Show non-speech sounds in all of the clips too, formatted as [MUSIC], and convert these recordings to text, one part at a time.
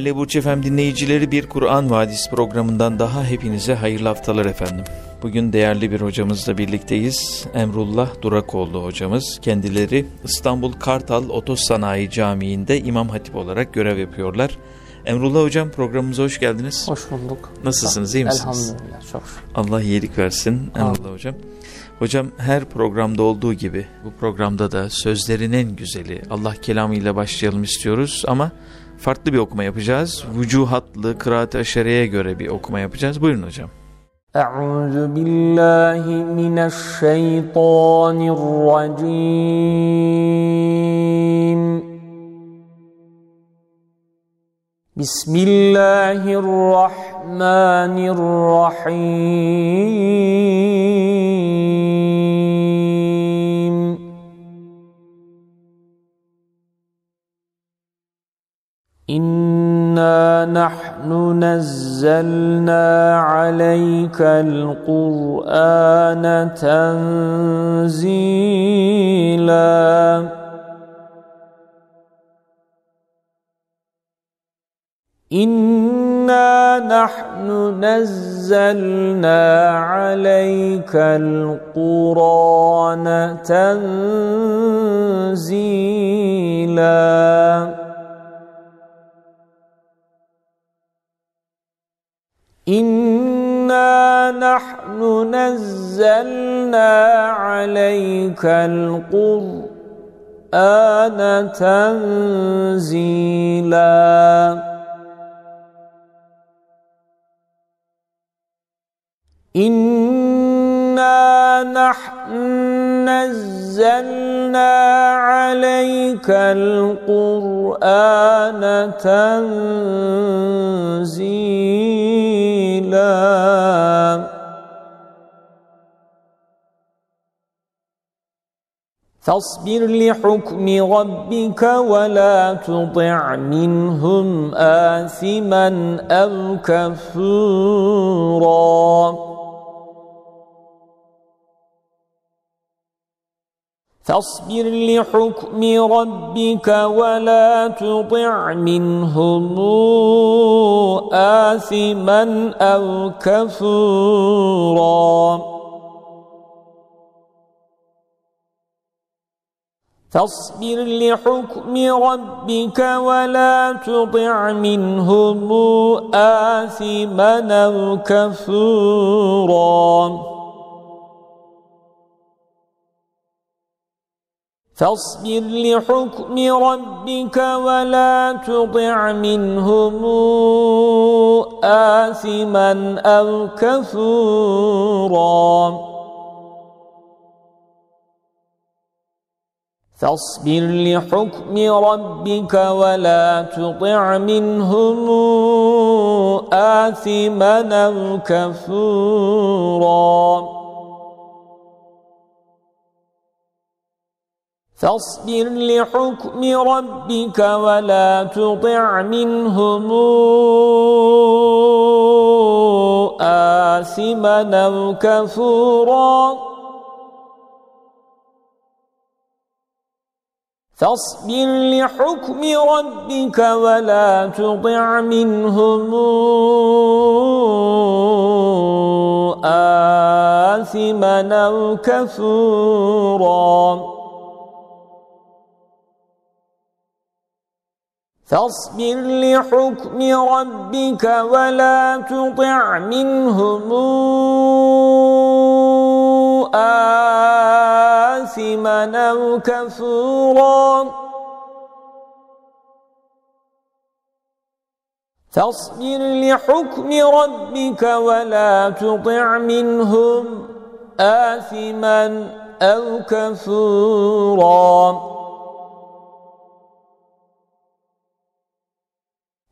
Değerli Burç Efem dinleyicileri bir Kur'an Vadisi programından daha hepinize hayırlı haftalar efendim. Bugün değerli bir hocamızla birlikteyiz. Emrullah Durakoğlu hocamız. Kendileri İstanbul Kartal Otosanayi Camii'nde İmam Hatip olarak görev yapıyorlar. Emrullah hocam programımıza hoş geldiniz. Hoş bulduk. Nasılsınız iyi misiniz? Elhamdülillah çok Allah iyilik versin Emrullah hocam. Hocam her programda olduğu gibi bu programda da sözlerin en güzeli Allah kelamıyla başlayalım istiyoruz ama farklı bir okuma yapacağız. Vücuhatlı, kıraat-ı aşereye göre bir okuma yapacağız. Buyurun hocam. Euzu billahi mineşşeytanirracim. Bismillahirrahmanirrahim. نحن نزلنا عليك القرآن تنزيلا. إنا نحن نزلنا عليك القرآن تنزيلا. إنا نحن نزلنا عليك القرآن تنزيلا إنا نحن نزلنا عليك القرآن تنزيلا فاصبر لحكم ربك ولا تطع منهم آثما أو كفورا. فاصبر لحكم ربك ولا تطع منهم آثما أو كفورا. فاصبر لحكم ربك ولا تطع منهم آثما أو كفورا. فاصبر لحكم ربك ولا تطع منهم آثما أو كفورا. فاصبر لحكم ربك ولا تطع منهم آثما أو كفورا. فاصبر لحكم ربك ولا تطع منهم آثما أو كفورا. فاصبر لحكم ربك ولا تطع منهم آثما أو كفورا. فاصبر لحكم ربك ولا تطع منهم آثما أو كفورا. فاصبر لحكم ربك ولا تطع منهم آثما أو كفورا.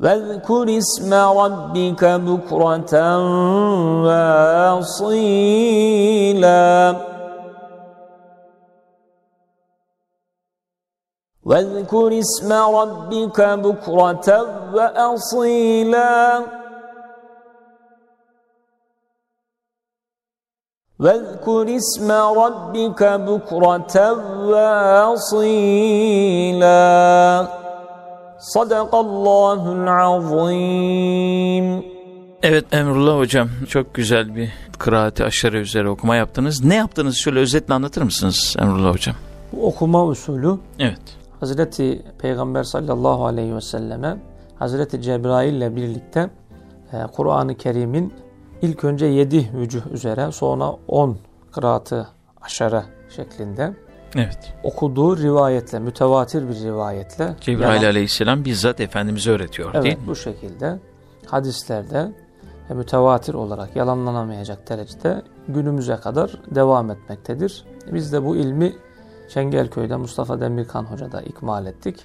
واذكر اسم ربك بكرة واصيلا. واذكر اسم ربك بكرة وأصيلا. واذكر اسم ربك بكرة واصيلا. Sadakallahul azim. Evet Emrullah hocam çok güzel bir kıraati aşırı üzere okuma yaptınız. Ne yaptınız şöyle özetle anlatır mısınız Emrullah hocam? Bu okuma usulü evet. Hazreti Peygamber sallallahu aleyhi ve selleme Hazreti Cebrail ile birlikte e, Kur'an-ı Kerim'in ilk önce 7 vücuh üzere sonra 10 kıraatı aşarı şeklinde Evet. okuduğu rivayetle, mütevatir bir rivayetle. Cebrail yalan, aleyhisselam bizzat Efendimiz'e öğretiyor evet, değil mi? bu şekilde hadislerde e, mütevatir olarak yalanlanamayacak derecede günümüze kadar devam etmektedir. Biz de bu ilmi Çengelköy'de Mustafa Demirkan Hoca'da ikmal ettik.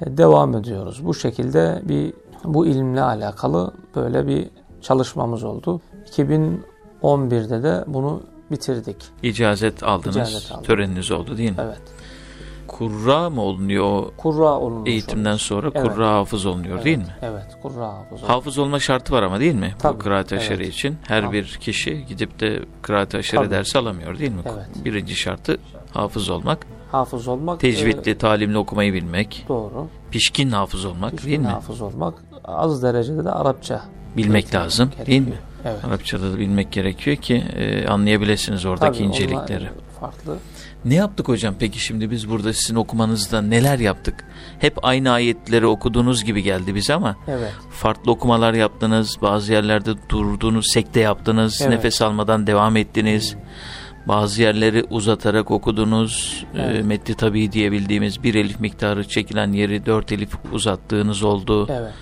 E, devam ediyoruz. Bu şekilde bir bu ilimle alakalı böyle bir çalışmamız oldu. 2011'de de bunu bitirdik. İcazet aldınız. İcazet aldım. Töreniniz oldu değil mi? Evet. Kurra mı olunuyor o kurra olunmuş eğitimden olur. sonra evet. kurra hafız olunuyor evet. değil mi? Evet kurra hafız oluyor. Hafız olma şartı var ama değil mi? Tabii. Bu kıraat aşırı evet. için. Her Tabii. bir kişi gidip de kıraat aşırı dersi alamıyor değil mi? Evet. Birinci şartı hafız olmak. Hafız olmak. Tecvidli, e, talimli okumayı bilmek. Doğru. Pişkin hafız olmak Pişkin değil mi? hafız olmak. Az derecede de Arapça. Bilmek lazım gerekiyor. değil mi? Evet. Arapçada da bilmek gerekiyor ki e, anlayabilirsiniz oradaki Tabii, incelikleri. farklı. Ne yaptık hocam peki şimdi biz burada sizin okumanızda neler yaptık? Hep aynı ayetleri okuduğunuz gibi geldi bize ama evet. farklı okumalar yaptınız, bazı yerlerde durdunuz, sekte yaptınız, evet. nefes almadan devam ettiniz. Bazı yerleri uzatarak okudunuz. E, evet. E, metni tabi diyebildiğimiz bir elif miktarı çekilen yeri dört elif uzattığınız oldu. Evet.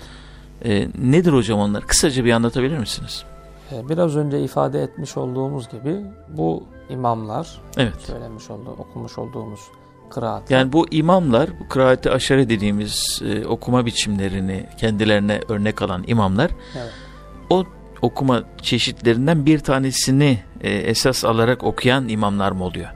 E, nedir hocam onlar? Kısaca bir anlatabilir misiniz? Ee, biraz önce ifade etmiş olduğumuz gibi bu imamlar evet. söylemiş olduğu, okumuş olduğumuz kıraat. Yani bu imamlar, bu kıraati aşare dediğimiz e, okuma biçimlerini kendilerine örnek alan imamlar evet. o okuma çeşitlerinden bir tanesini e, esas alarak okuyan imamlar mı oluyor?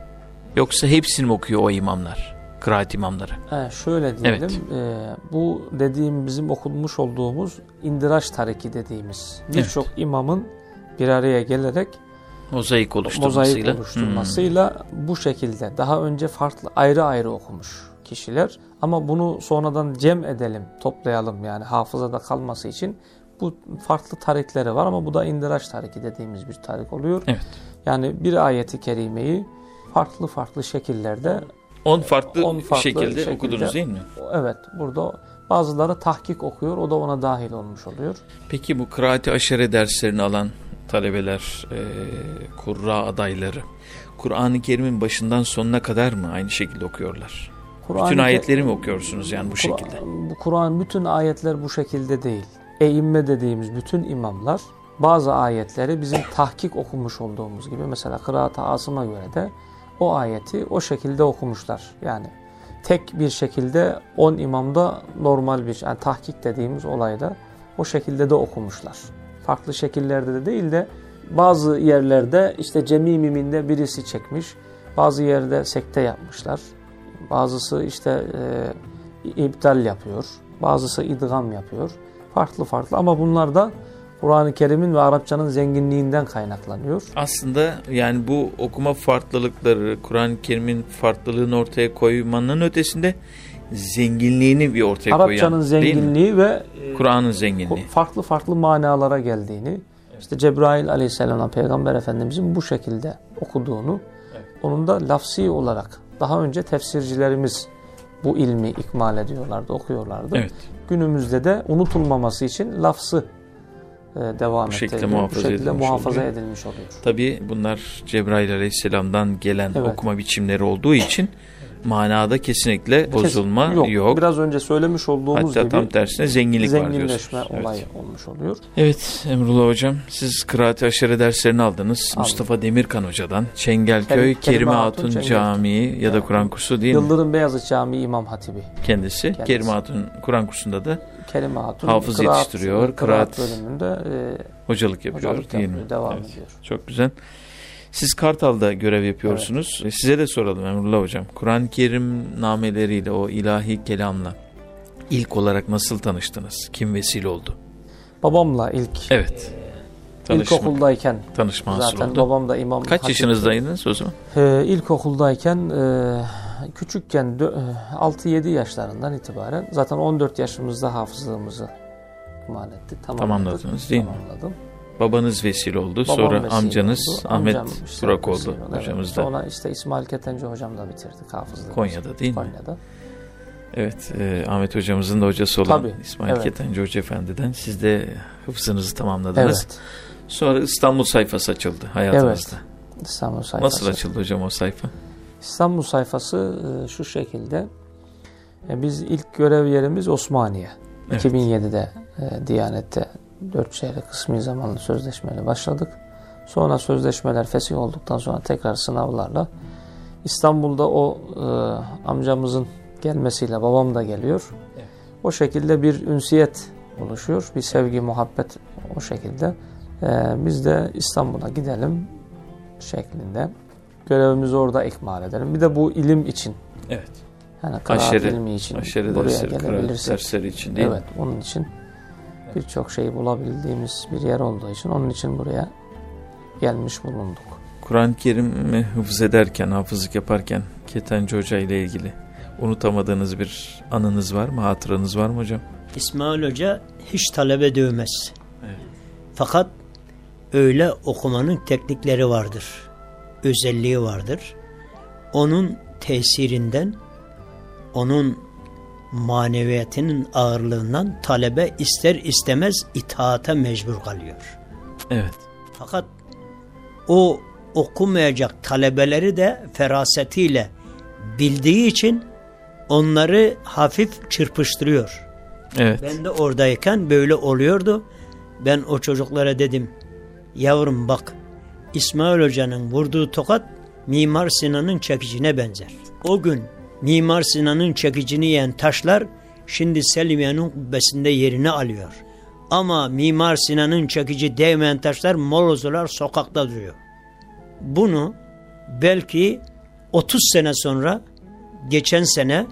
Yoksa hepsini mi okuyor o imamlar? Kıraat imamları. He, şöyle diyelim. Evet. E, bu dediğim bizim okunmuş olduğumuz indiraç tariki dediğimiz birçok evet. imamın bir araya gelerek mozaik oluşturmasıyla, mozaik oluşturmasıyla hmm. bu şekilde daha önce farklı ayrı ayrı okumuş kişiler ama bunu sonradan cem edelim, toplayalım yani hafızada kalması için bu farklı tarikleri var ama bu da indiraç tariki dediğimiz bir tarik oluyor. Evet. Yani bir ayeti kerimeyi farklı farklı şekillerde 10 farklı, on farklı şekilde, şekilde okudunuz değil mi? Evet. Burada bazıları tahkik okuyor. O da ona dahil olmuş oluyor. Peki bu kıraati aşere derslerini alan talebeler, e, kurra adayları Kur'an-ı Kerim'in başından sonuna kadar mı aynı şekilde okuyorlar? bütün ayetleri mi okuyorsunuz yani bu Kur şekilde? Bu Kur'an bütün ayetler bu şekilde değil. Eimme dediğimiz bütün imamlar bazı ayetleri bizim tahkik okumuş olduğumuz gibi mesela Kıraat-ı Asım'a göre de o ayeti o şekilde okumuşlar. Yani tek bir şekilde on imamda normal bir yani tahkik dediğimiz olayda o şekilde de okumuşlar farklı şekillerde de değil de bazı yerlerde işte cemi miminde birisi çekmiş. Bazı yerde sekte yapmışlar. Bazısı işte e, iptal yapıyor. Bazısı idgam yapıyor. Farklı farklı ama bunlar da Kur'an-ı Kerim'in ve Arapçanın zenginliğinden kaynaklanıyor. Aslında yani bu okuma farklılıkları, Kur'an-ı Kerim'in farklılığını ortaya koymanın ötesinde zenginliğini bir ortaya Arapçanın koyan mi? zenginliği ve e, Kur'an'ın zenginliği. farklı farklı manalara geldiğini, işte Cebrail aleyhisselam peygamber efendimizin bu şekilde okuduğunu, onun da lafsi olarak daha önce tefsircilerimiz bu ilmi ikmal ediyorlardı, okuyorlardı. Evet. Günümüzde de unutulmaması için lafsı e, devam Bu şekilde ettiriliyor. muhafaza bu şekilde edilmiş muhafaza oluyor. edilmiş oluyor. Tabi bunlar Cebrail aleyhisselamdan gelen Evet. okuma biçimleri olduğu için manada kesinlikle bozulma Kes- yok. Biraz önce söylemiş olduğumuz Hatta gibi tam tersine zenginlik var zenginleşme diyorsunuz. Evet. olayı olmuş oluyor. Evet Emrullah Hocam siz kıraat aşırı derslerini aldınız. Aldım. Mustafa Demirkan Hocadan. Çengelköy Kerim- Kerime Hatun, Hatun Çengelköy. Camii ya da Kur'an kursu değil mi? Yıldırım Beyazıt Camii İmam Hatibi. Kendisi. Kendisi. Kerime Hatun Kur'an kursunda da Kerime Hatun Hafız yetiştiriyor, kıraat kıraat bölümünde e, hocalık yapıyor hocalık değil yapıyor, mi? devam Evet. ediyor. Çok güzel. Siz Kartal'da görev yapıyorsunuz. E, Size de soralım Emrullah Hocam. Kur'an-ı Kerim nameleriyle, o ilahi kelamla ilk olarak nasıl tanıştınız? Kim vesile oldu? Babamla ilk Evet. Tanışma, ilkokuldayken tanışma zaten oldu. babam da imam. Kaç hatip- yaşınızdaydınız o zaman? Ee, ilkokuldayken e, küçükken dö- e, 6-7 yaşlarından itibaren zaten 14 yaşımızda hafızlığımızı ikmal ettik. Tamamladık. Tamamladınız değil mi? Tamamladım. Babanız vesile oldu. Babam Sonra vesile amcanız oldu. Ahmet Amcam işte Durakoğlu vesile oldu, evet. hocamız da Sonra işte İsmail Ketenci hocam da bitirdik hafızlığımızı. Konya'da değil mi? Konya'da. Evet, e, Ahmet hocamızın da hocası olan Tabii, İsmail evet. Ketenci Hoca Efendi'den siz de hıfzınızı tamamladınız. Evet. Sonra İstanbul sayfası açıldı hayatınızda. Evet. İstanbul sayfası. Nasıl açıldı hocam o sayfa? İstanbul sayfası e, şu şekilde. E, Biz ilk görev yerimiz Osmaniye. Evet. 2007'de e, Diyanet'te 4 çeyrek kısmi zamanlı sözleşmeyle başladık. Sonra sözleşmeler fesih olduktan sonra tekrar sınavlarla İstanbul'da o e, amcamızın gelmesiyle babam da geliyor. Evet. O şekilde bir ünsiyet oluşuyor. Bir sevgi, muhabbet o şekilde. E, biz de İstanbul'a gidelim şeklinde. Görevimizi orada ikmal edelim. Bir de bu ilim için. Evet. Yani kıraat Aşırı, ilmi için aşırı buraya dersleri, gelebilirsek. dersleri için değil Evet, onun için birçok şeyi bulabildiğimiz bir yer olduğu için onun için buraya gelmiş bulunduk. Kur'an-ı Kerim'i hıfz ederken, hafızlık yaparken Ketenci Hoca ile ilgili unutamadığınız bir anınız var mı? Hatıranız var mı hocam? İsmail Hoca hiç talebe dövmez. Evet. Fakat öyle okumanın teknikleri vardır. Özelliği vardır. Onun tesirinden, onun maneviyatının ağırlığından talebe ister istemez itaata mecbur kalıyor. Evet. Fakat o okumayacak talebeleri de ferasetiyle bildiği için onları hafif çırpıştırıyor. Evet. Ben de oradayken böyle oluyordu. Ben o çocuklara dedim, yavrum bak İsmail Hoca'nın vurduğu tokat Mimar Sinan'ın çekicine benzer. O gün Mimar Sinan'ın çekicini yiyen taşlar şimdi Selimiye'nin kubbesinde yerini alıyor. Ama Mimar Sinan'ın çekici değmeyen taşlar molozular sokakta duruyor. Bunu belki 30 sene sonra geçen sene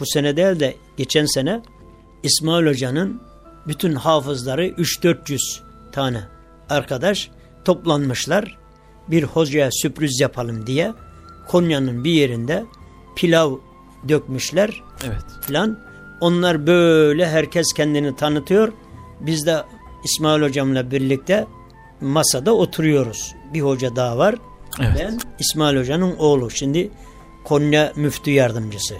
bu sene değil de geçen sene İsmail Hoca'nın bütün hafızları 3-400 tane arkadaş toplanmışlar. Bir hocaya sürpriz yapalım diye Konya'nın bir yerinde pilav dökmüşler Evet. filan. Onlar böyle herkes kendini tanıtıyor. Biz de İsmail hocamla birlikte masada oturuyoruz. Bir hoca daha var. Evet. Ben İsmail hocanın oğlu. Şimdi Konya müftü yardımcısı.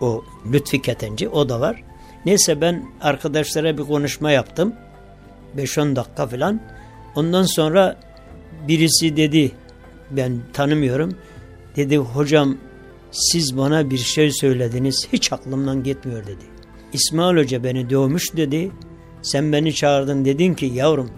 O Lütfi Ketenci o da var. Neyse ben arkadaşlara bir konuşma yaptım. 5-10 dakika falan. Ondan sonra birisi dedi ben tanımıyorum. Dedi hocam siz bana bir şey söylediniz hiç aklımdan gitmiyor dedi. İsmail Hoca beni dövmüş dedi. Sen beni çağırdın dedin ki yavrum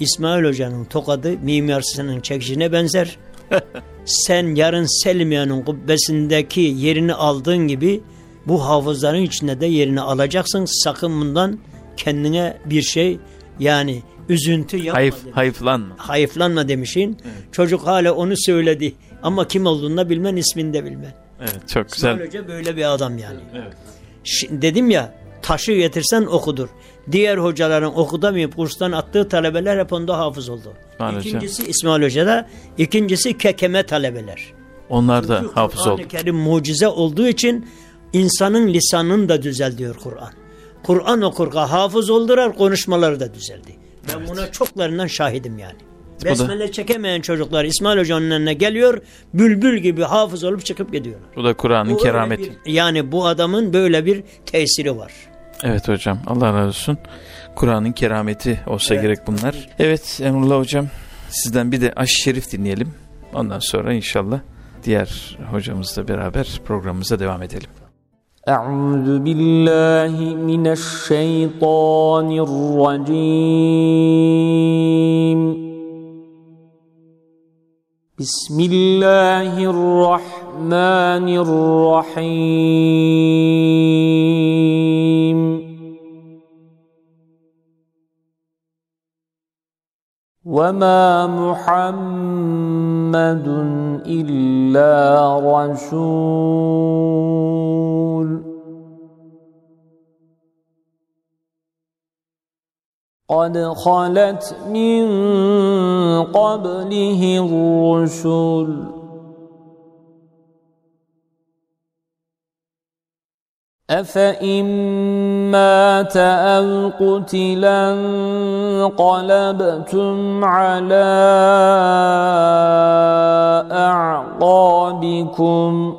İsmail Hoca'nın tokadı Mimar Sinan'ın çekicine benzer. [LAUGHS] Sen yarın Selimiye'nin kubbesindeki yerini aldığın gibi bu hafızların içinde de yerini alacaksın. Sakın bundan kendine bir şey yani üzüntü yapma Hayıf, demiş. hayıflanma. Hayıflanma demişin. Çocuk hala onu söyledi. Ama kim olduğunu da bilmen, ismini de bilmen. Evet çok İsmail güzel. Hoca böyle bir adam yani. Evet. Dedim ya taşı getirsen okudur. Diğer hocaların okutamayıp kurstan attığı talebeler hep onda hafız oldu. Maalesef. İkincisi İsmail Hoca'da, ikincisi kekeme talebeler. Onlar da Çünkü hafız oldu. Kerim mucize olduğu için insanın lisanını da düzeltiyor Kur'an. Kur'an okurka hafız oldurar, konuşmaları da düzeldi. Ben buna çoklarından şahidim yani. da- Besmele çekemeyen çocuklar İsmail Hoca'nın önüne geliyor, bülbül gibi hafız olup çıkıp gidiyorlar. Bu da Kur'an'ın Bu öyle kerameti. bir- yani bu adamın böyle bir tesiri var. Evet hocam Allah razı olsun. Kur'an'ın kerameti olsa gerek bunlar. Evet Emrullah hocam sizden bir de aş-ı şerif dinleyelim. Ondan sonra inşallah diğer hocamızla beraber programımıza devam edelim. أعوذ بالله من الشيطان الرجيم بسم الله الرحمن الرحيم. وما محمد إلا رسول. قد خلت من قبله الرسل. أفإن مات أو قتلا انقلبتم على أعقابكم.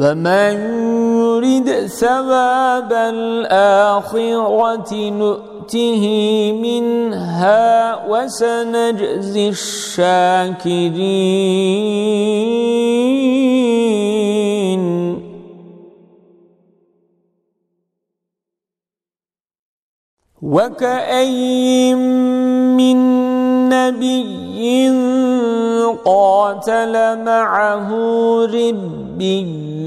ومن يرد ثواب الآخرة نؤته منها وسنجزي الشاكرين وكأي من نبي قاتل معه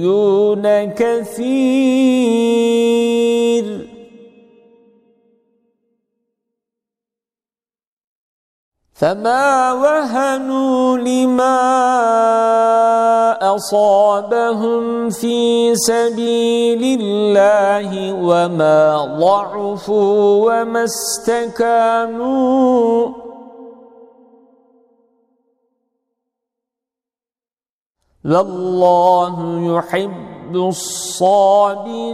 ربيون كثير. فما وهنوا لما أصابهم في سبيل الله وما ضعفوا وما استكانوا. والله يحب الصابرين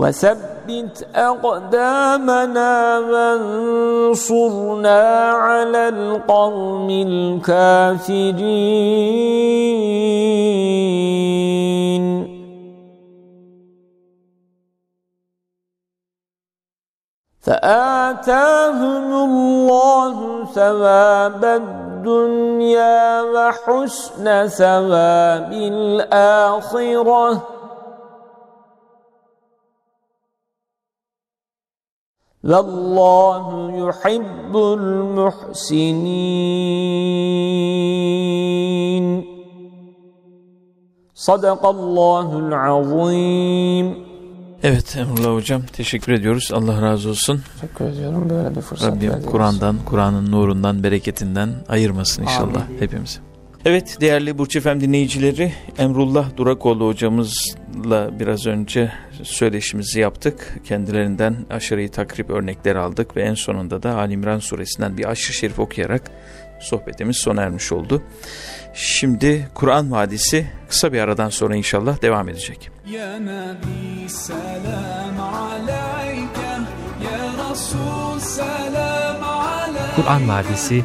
وثبت أقدامنا وانصرنا على القوم الكافرين. فآتاهم الله ثواب الدنيا وحسن ثواب الآخرة. Vallahu yuhibbul muhsinin. Sadakallahul azim. Evet Emrullah Hocam teşekkür ediyoruz. Allah razı olsun. Teşekkür ediyorum böyle bir fırsat Rabbim Kur'an'dan, Kur'an'ın nurundan, bereketinden ayırmasın inşallah Amin. hepimizi. Evet değerli Burç Efem dinleyicileri Emrullah Durakoğlu hocamızla biraz önce söyleşimizi yaptık. Kendilerinden aşırı takrip örnekleri aldık ve en sonunda da Alimran suresinden bir aşırı şerif okuyarak sohbetimiz sona ermiş oldu. Şimdi Kur'an Vadisi kısa bir aradan sonra inşallah devam edecek. Ya Nabi selam aleyke, ya Resul selam aleyke. Kur'an Vadisi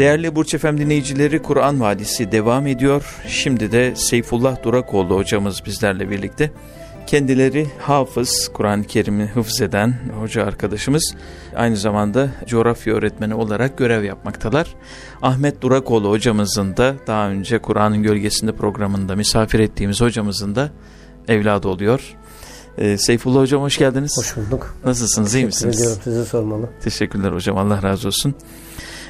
Değerli Burç Efem dinleyicileri Kur'an Vadisi devam ediyor. Şimdi de Seyfullah Durakoğlu hocamız bizlerle birlikte. Kendileri hafız, Kur'an-ı Kerim'i hıfz eden hoca arkadaşımız. Aynı zamanda coğrafya öğretmeni olarak görev yapmaktalar. Ahmet Durakoğlu hocamızın da daha önce Kur'an'ın Gölgesinde programında misafir ettiğimiz hocamızın da evladı oluyor. Ee, Seyfullah hocam hoş geldiniz. Hoş bulduk. Nasılsınız, iyi Teşekkür misiniz? ediyorum. Sizi sormalı. Teşekkürler hocam Allah razı olsun.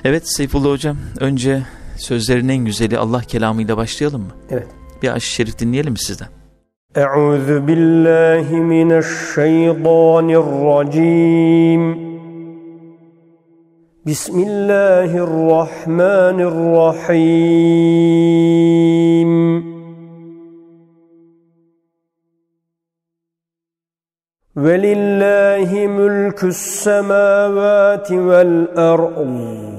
Evet Seyfullah hocam önce sözlerin en güzeli Allah kelamıyla başlayalım mı? Evet. Bir aşk şerif dinleyelim mi sizden? أعوذ بالله من الشيطان الرجيم بسم الله الرحمن الرحيم ولله ملك السماوات والأرض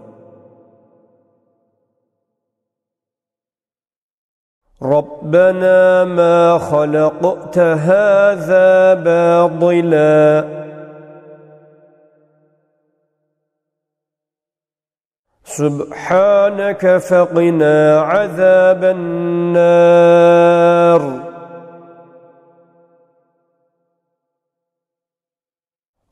ربنا ما خلقت هذا باطلا. سبحانك فقنا عذاب النار.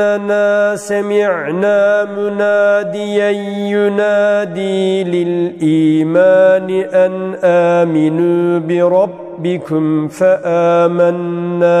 إننا سمعنا مناديا ينادي للإيمان أن آمنوا بربكم فآمنا.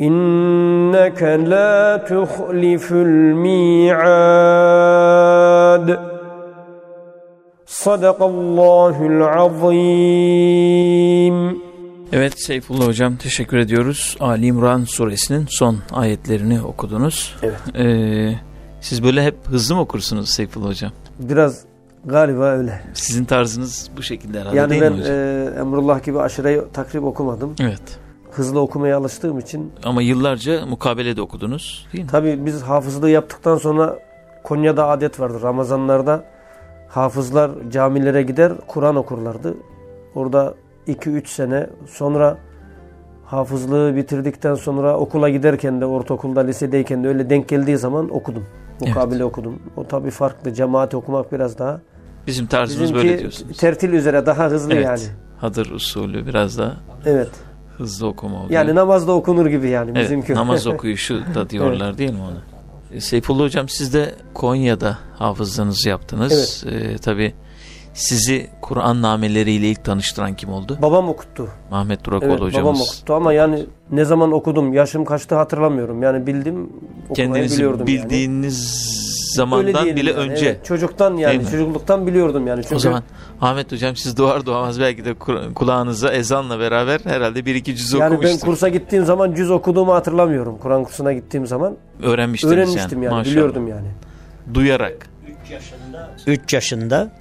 إنك لا تخلف الميعاد صدق الله العظيم Evet Seyfullah Hocam teşekkür ediyoruz. Ali İmran suresinin son ayetlerini okudunuz. Evet. Ee, siz böyle hep hızlı mı okursunuz Seyfullah Hocam? Biraz galiba öyle. Sizin tarzınız bu şekilde herhalde Yani değil ben mi hocam? e, Emrullah gibi aşırı takrib okumadım. Evet. Hızlı okumaya alıştığım için. Ama yıllarca mukabelede okudunuz değil mi? Tabii biz hafızlığı yaptıktan sonra Konya'da adet vardır. Ramazanlarda hafızlar camilere gider Kur'an okurlardı. Orada 2-3 sene sonra hafızlığı bitirdikten sonra okula giderken de ortaokulda lisedeyken de öyle denk geldiği zaman okudum. Mukabele okudum. O tabii farklı. Cemaati okumak biraz daha. Bizim tarzımız böyle Bizimki diyorsunuz. tertil üzere daha hızlı Evet. yani. Hadır usulü biraz da Evet. Hızlı okuma oluyor. Yani namazda okunur gibi yani evet, bizimki. namaz [LAUGHS] okuyuşu da diyorlar değil mi ona? E, Seyfullah Hocam siz de Konya'da hafızlığınızı yaptınız. Evet. tabii sizi Kur'an nameleriyle ilk tanıştıran kim oldu? Babam okuttu. Mahmet Durakoğlu Evet, hocamız. babam okuttu ama yani ne zaman okudum, yaşım kaçtı hatırlamıyorum. Yani bildim, okumayı Kendinizi biliyordum bildiğiniz yani. Zamandan bile yani, önce. evet. çocuktan Değil yani mi? çocukluktan biliyordum yani. Çünkü O zaman Ahmet Hocam siz doğar doğmaz belki de kulağınıza ezanla beraber herhalde bir iki cüz yani ben okumuştur. kursa gittiğim zaman cüz okuduğumu hatırlamıyorum. Kur'an kursuna gittiğim zaman Öğrenmiştiniz öğrenmiştim yani, maşallah. biliyordum yani. Duyarak. 3 yaşında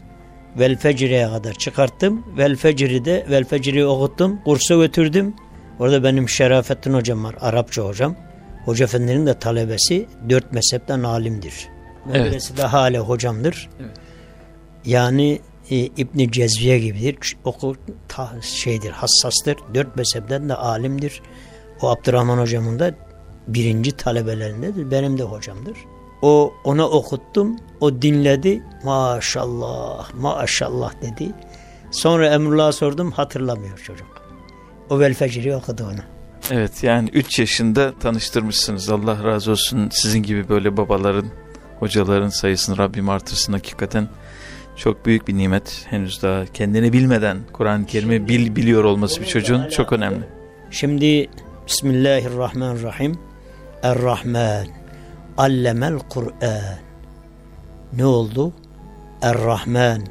vel fecriye kadar çıkarttım. Vel fecri de vel fecri okuttum. Kursa götürdüm. Orada benim Şerafettin hocam var. Arapça hocam. Hoca efendinin de talebesi dört mezhepten alimdir. Evet. Medresi de hala hocamdır. Yani e, İbn Cezviye gibidir. Oku ta, şeydir, hassastır. Dört mezhepten de alimdir. O Abdurrahman hocamın da birinci talebelerindedir. Benim de hocamdır. O ona okuttum. O dinledi. Maşallah, maşallah dedi. Sonra Emrullah'a sordum. Hatırlamıyor çocuk. O vel fecri okudu onu. Evet yani 3 yaşında tanıştırmışsınız. Allah razı olsun sizin gibi böyle babaların, hocaların sayısını Rabbim artırsın hakikaten. Çok büyük bir nimet. Henüz daha kendini bilmeden Kur'an-ı Kerim'i bil, biliyor olması bir çocuğun çok önemli. Şimdi Bismillahirrahmanirrahim. Er-Rahman. Allemel Kur'an. Ne oldu? Er-Rahman.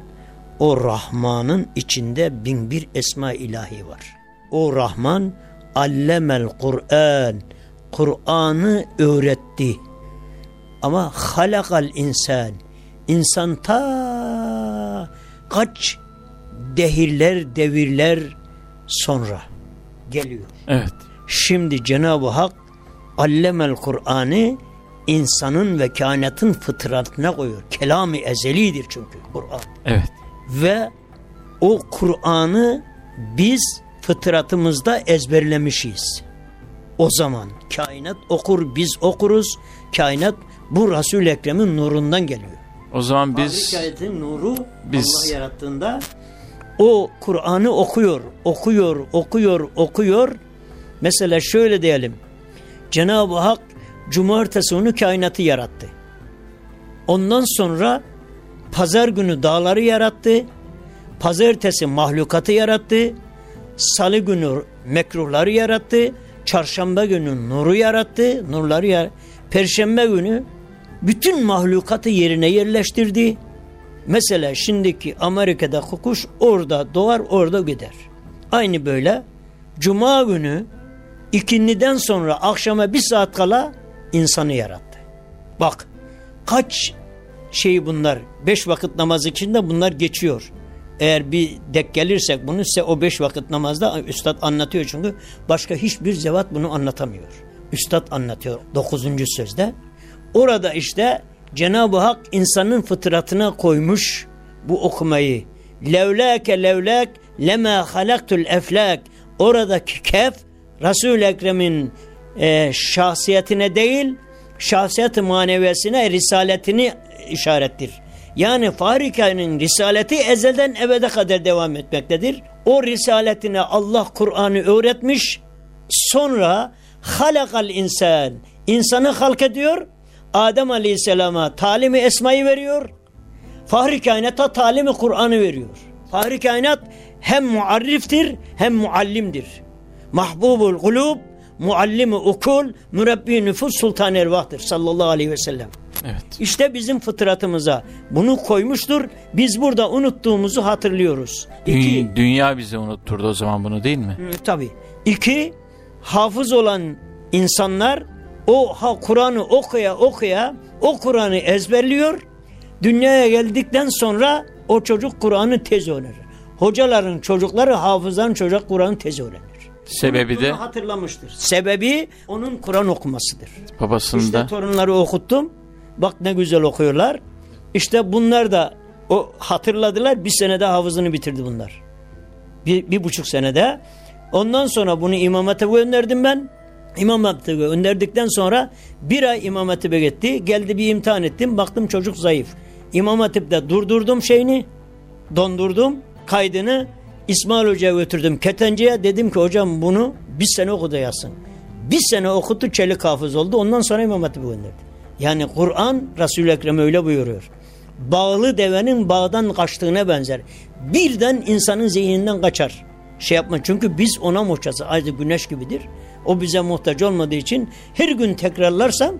O Rahman'ın içinde bin bir esma ilahi var. O Rahman allemel Kur'an. Kur'an'ı öğretti. Ama halakal insan. İnsan ta kaç dehirler, devirler sonra geliyor. Evet. Şimdi Cenab-ı Hak allemel Kur'an'ı insanın ve kainatın fıtratına koyuyor. Kelami ezelidir çünkü Kur'an. Evet. Ve o Kur'an'ı biz fıtratımızda ezberlemişiz. O zaman kainat okur, biz okuruz. Kainat bu Resul-i Ekrem'in nurundan geliyor. O zaman biz nuru biz- Allah yarattığında o Kur'an'ı okuyor, okuyor, okuyor, okuyor. Mesela şöyle diyelim. Cenab-ı Hak cumartesi onu kainatı yarattı. Ondan sonra pazar günü dağları yarattı. Pazartesi mahlukatı yarattı. Salı günü mekruhları yarattı. Çarşamba günü nuru yarattı. Nurları yarattı. Perşembe günü bütün mahlukatı yerine yerleştirdi. Mesela şimdiki Amerika'da kukuş orada doğar orada gider. Aynı böyle Cuma günü ikindiden sonra akşama bir saat kala insanı yarattı. Bak kaç şey bunlar beş vakit namaz içinde bunlar geçiyor. Eğer bir dek gelirsek bunu size o beş vakit namazda Üstad anlatıyor çünkü başka hiçbir zevat bunu anlatamıyor. Üstad anlatıyor dokuzuncu sözde. Orada işte Cenab-ı Hak insanın fıtratına koymuş bu okumayı. Levlake levlak lema halaktul eflak. Oradaki kef Resul-i Ekrem'in e, şahsiyetine değil şahsiyet maneviyesine risaletini işarettir. Yani Farika'nın risaleti ezelden ebede kadar devam etmektedir. O risaletine Allah Kur'an'ı öğretmiş. Sonra halakal insan. İnsanı halk ediyor. Adem Aleyhisselam'a talimi esmayı veriyor. Fahri kainata talimi Kur'an'ı veriyor. Fahri kainat hem muarriftir hem muallimdir. Mahbubul kulub, muallimi ukul, mürebbi nüfus sultan ervahtır sallallahu aleyhi ve sellem. Evet. İşte bizim fıtratımıza bunu koymuştur. Biz burada unuttuğumuzu hatırlıyoruz. İki, Dü- Dünya bize unutturdu o zaman bunu değil mi? Tabii. İki, hafız olan insanlar o Kur'an'ı okuya okuya o Kur'an'ı ezberliyor. Dünyaya geldikten sonra o çocuk Kur'an'ı tez öğrenir. Hocaların çocukları hafızların çocuk Kur'an'ı tez öğrenir. Sebebi de hatırlamıştır. Sebebi onun Kur'an okumasıdır. babasında İşte torunları okuttum. Bak ne güzel okuyorlar. İşte bunlar da o hatırladılar. Bir senede hafızını bitirdi bunlar. Bir, bir buçuk senede. Ondan sonra bunu İmam Hatip'e gönderdim ben. İmam Hatip'e gönderdikten sonra bir ay İmam Hatip'e gitti. Geldi bir imtihan ettim. Baktım çocuk zayıf. İmam Hatip'te durdurdum şeyini. Dondurdum kaydını. İsmail Hoca'ya götürdüm Ketence'ye. Dedim ki hocam bunu bir sene okudu yazsın. Bir sene okuttu çelik hafız oldu. Ondan sonra İmam Hatip'e gönderdi. Yani Kur'an Resul-i Ekrem öyle buyuruyor. Bağlı devenin bağdan kaçtığına benzer. Birden insanın zihninden kaçar. Şey yapma çünkü biz ona muhtaçız. Aynı güneş gibidir. O bize muhtaç olmadığı için her gün tekrarlarsam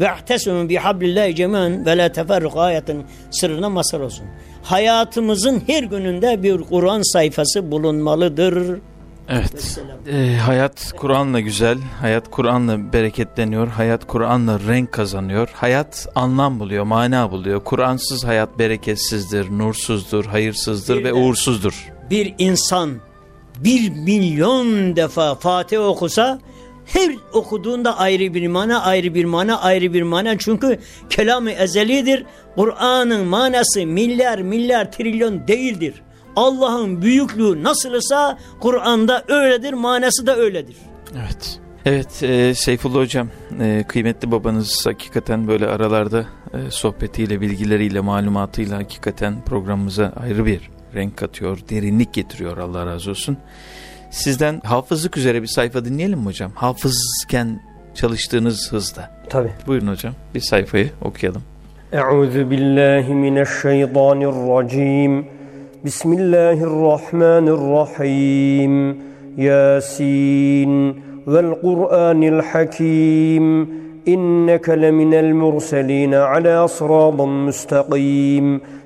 ve ahtesimu bihablillahi cemian ve la teferruku ayetin sırrına masal olsun. Hayatımızın her gününde bir Kur'an sayfası bulunmalıdır. Evet. Ee, hayat Kur'an'la güzel, hayat Kur'an'la bereketleniyor, hayat Kur'an'la renk kazanıyor, hayat anlam buluyor, mana buluyor. Kur'ansız hayat bereketsizdir, nursuzdur, hayırsızdır Bir ve de- uğursuzdur. bir insan bir milyon defa Fatih okusa her okuduğunda ayrı bir mana, ayrı bir mana, ayrı bir mana. Çünkü kelamı ezelidir. Kur'an'ın manası milyar, milyar, trilyon değildir. Allah'ın büyüklüğü nasılsa Kur'an'da öyledir, manası da öyledir. Evet. Evet e, Seyfullah Hocam, e, kıymetli babanız hakikaten böyle aralarda e, sohbetiyle, bilgileriyle, malumatıyla hakikaten programımıza ayrı bir renk katıyor, derinlik getiriyor Allah razı olsun. Sizden hafızlık üzere bir sayfa dinleyelim mi hocam? Hafızken çalıştığınız hızda. Tabi. Buyurun hocam bir sayfayı okuyalım. Euzu billahi mineşşeytanirracim. Bismillahirrahmanirrahim. Yasin vel Kur'anil hakim. İnneke leminel murselin ala sıradın müstakim.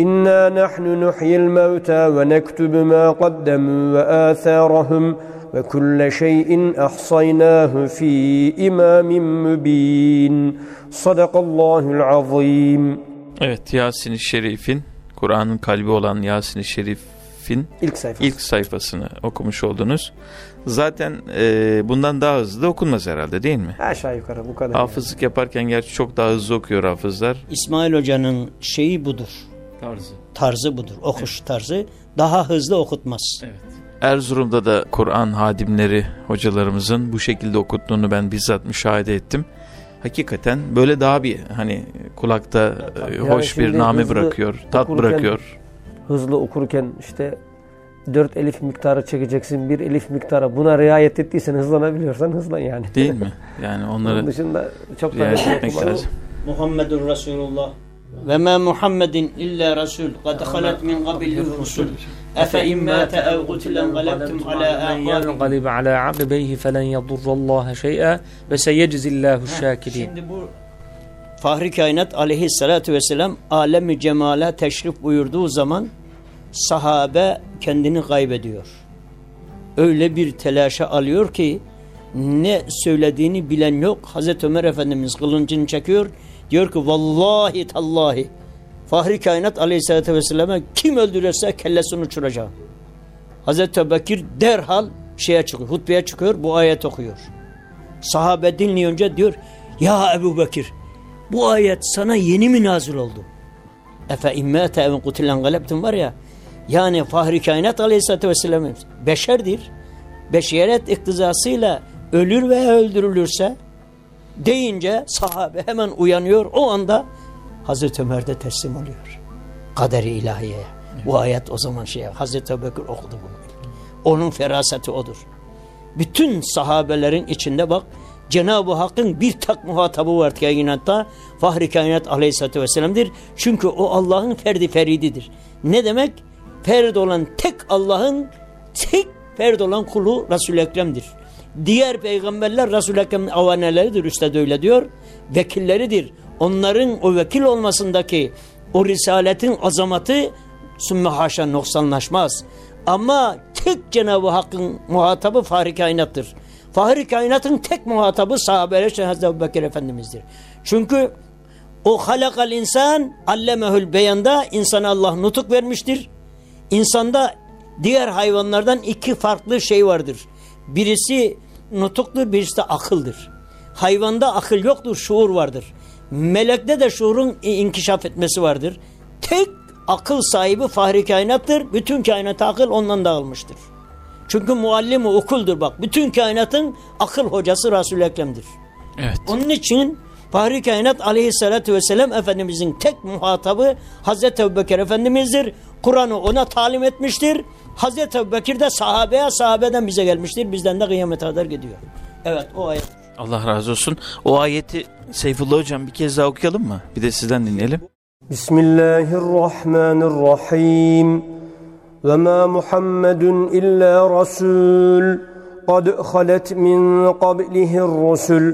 إنا نحن نحيي الموتى ونكتب ما قدموا وآثارهم وكل شيء أحصيناه في إمام مبين صدق الله العظيم Evet Yasin-i Şerif'in, Kur'an'ın kalbi olan Yasin-i Şerif'in İlk sayfa. ilk sayfasını okumuş oldunuz. Zaten e, bundan daha hızlı da okunmaz herhalde değil mi? Aşağı yukarı bu kadar. Hafızlık yaparken gerçi çok daha hızlı okuyor hafızlar. İsmail Hoca'nın şeyi budur. Tarzı. Tarzı budur. Okuş tarzı. Daha hızlı okutmaz. Erzurum'da da Kur'an hadimleri hocalarımızın bu şekilde okuttuğunu ben bizzat müşahede ettim. Hakikaten böyle daha bir hani kulakta e, Yani hoş bir name bırakıyor, tat okurken- bırakıyor. Hızlı okurken işte 4 elif miktarı çekeceksin, 1 elif miktarı. Buna riayet ettiysen hızlanabiliyorsan hızlan yani. Değil mi? Yani [LAUGHS] Onun onları dışında çok da riayet hızlı etmek lazım. Muhammedun Resulullah ve ma Muhammedin illa rasul kad halet min qablihi rusul efe imma ta'u galabtum ala aqabihi galib ala aqibihi felen yadurrallaha şey'a ve seyeczillahu şakirin şimdi bu Fahri Kainat aleyhissalatü vesselam alemi cemale teşrif buyurduğu zaman sahabe kendini kaybediyor. Öyle bir telaşa alıyor ki ne söylediğini bilen yok. Hazreti Ömer Efendimiz kılıncını çekiyor. Diyor ki vallahi tallahi Fahri Kainat Aleyhisselatü Vesselam'a kim öldürürse kellesini uçuracağım. Hazreti Ebubekir derhal şeye çıkıyor, hutbeye çıkıyor, bu ayet okuyor. Sahabe dinleyince diyor, ya Ebu Bekir bu ayet sana yeni mi nazil oldu? Efe immete evin kutilen galebtin var ya, yani Fahri Kainat Aleyhisselatü Vesselam beşerdir. Beşeret iktizasıyla ölür veya öldürülürse deyince sahabe hemen uyanıyor. O anda Hazreti Ömer de teslim oluyor. Kaderi ilahiyeye. Bu ayet o zaman şey Hazreti Ebubekir okudu bunu. Onun feraseti odur. Bütün sahabelerin içinde bak Cenab-ı Hakk'ın bir tak muhatabı var kainatta. Fahri kainat aleyhissalatü vesselam'dır. Çünkü o Allah'ın ferdi ferididir. Ne demek? Ferd olan tek Allah'ın tek ferd olan kulu Resul-i Ekrem'dir. Diğer peygamberler Resul-i Ekrem'in avaneleridir. Üstad öyle diyor. Vekilleridir. Onların o vekil olmasındaki o risaletin azamatı sümme haşa noksanlaşmaz. Ama tek Cenab-ı Hakk'ın muhatabı Fahri Kainat'tır. Fahri Kainat'ın tek muhatabı sahabeler için Hazreti Bekir Efendimiz'dir. Çünkü o halakal insan allemehül beyanda insana Allah nutuk vermiştir. İnsanda diğer hayvanlardan iki farklı şey vardır. Birisi nutuktur, birisi de akıldır. Hayvanda akıl yoktur, şuur vardır. Melekte de şuurun inkişaf etmesi vardır. Tek akıl sahibi fahri kainattır. Bütün kainata akıl ondan dağılmıştır. Çünkü muallimi okuldur bak. Bütün kainatın akıl hocası Resul-i Ekrem'dir. Evet. Onun için Fahri kainat aleyhissalatü vesselam Efendimizin tek muhatabı Hazreti Ebubekir Efendimiz'dir. Kur'an'ı ona talim etmiştir. Hazreti Ebubekir de sahabeye sahabeden bize gelmiştir. Bizden de kıyamete kadar gidiyor. Evet o ayet. Allah razı olsun. O ayeti Seyfullah Hocam bir kez daha okuyalım mı? Bir de sizden dinleyelim. Bismillahirrahmanirrahim. Ve ma Muhammedun illa Rasul. Kad halet min kablihi rusul.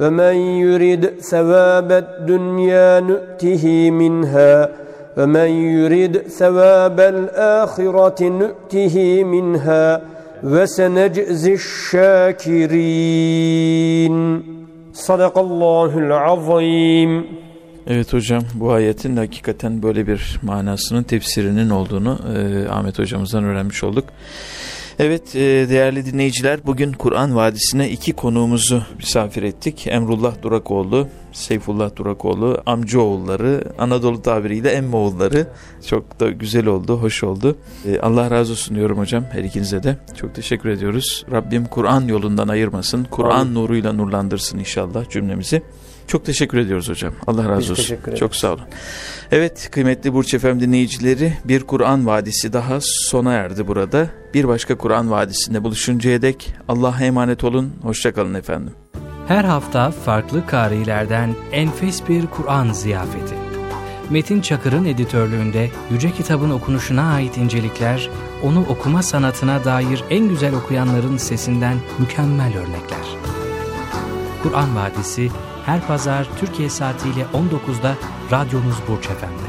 ومن يرد ثواب الدنيا نؤته منها ومن يرد ثواب الآخرة نؤته منها وسنجزي الشاكرين صدق الله العظيم Evet hocam bu ayetin de hakikaten böyle bir manasının tefsirinin olduğunu e, Ahmet hocamızdan öğrenmiş olduk. Evet e, değerli dinleyiciler bugün Kur'an Vadisi'ne iki konuğumuzu misafir ettik. Emrullah Durakoğlu, Seyfullah Durakoğlu, amcaoğulları, Anadolu tabiriyle emmoğulları. Çok da güzel oldu, hoş oldu. E, Allah razı olsun diyorum hocam her ikinize de. Çok teşekkür ediyoruz. Rabbim Kur'an yolundan ayırmasın, Kur'an nuruyla nurlandırsın inşallah cümlemizi. Çok teşekkür ediyoruz hocam. Allah razı Biz olsun. teşekkür ederiz. Çok sağ olun. Evet kıymetli Burç Efem dinleyicileri bir Kur'an Vadisi daha sona erdi burada. Bir başka Kur'an Vadisi'nde buluşuncaya dek Allah'a emanet olun. Hoşçakalın efendim. Her hafta farklı karilerden enfes bir Kur'an ziyafeti. Metin Çakır'ın editörlüğünde Yüce Kitabın okunuşuna ait incelikler, onu okuma sanatına dair en güzel okuyanların sesinden mükemmel örnekler. Kur'an Vadisi her pazar Türkiye saatiyle 19'da radyonuz Burç Efendi.